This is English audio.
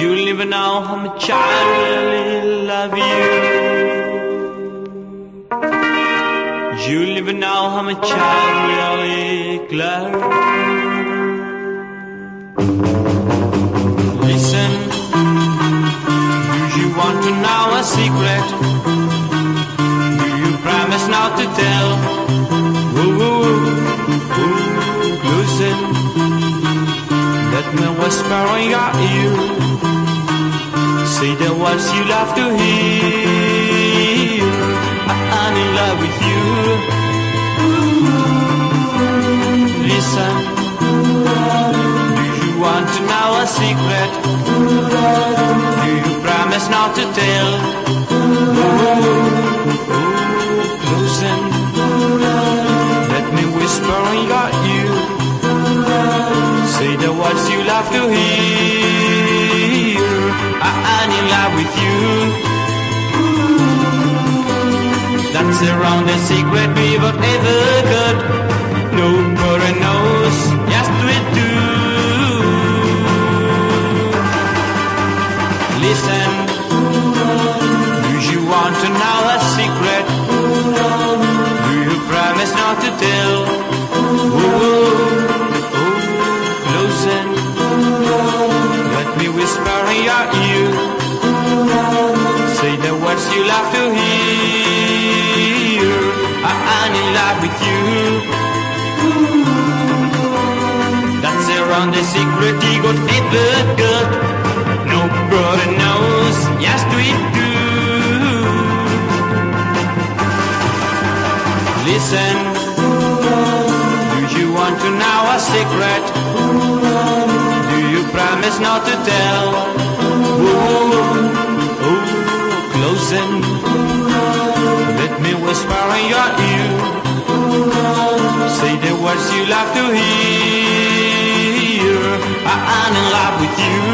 You'll never know how much I really love you. You'll never know how much I really glad. Listen, do you want to know a secret? Do you promise not to tell? Let me whisper in your ear. Say the words you love to hear. I'm in love with you. Listen, do you want to know a secret? Do you promise not to tell? Love to hear. I'm in love with you. That's around the secret we were ever could. Nobody knows, yes we do. Listen, do you want to know a secret? In your ear. Say the words you love to hear. I'm in love with you. That's around the secret he got ever got. Nobody knows, yes we do. Listen, do you want to know a secret? Promise not to tell? Ooh, ooh, close in. Let me whisper in your ear. Say the words you love to hear. I'm in love with you.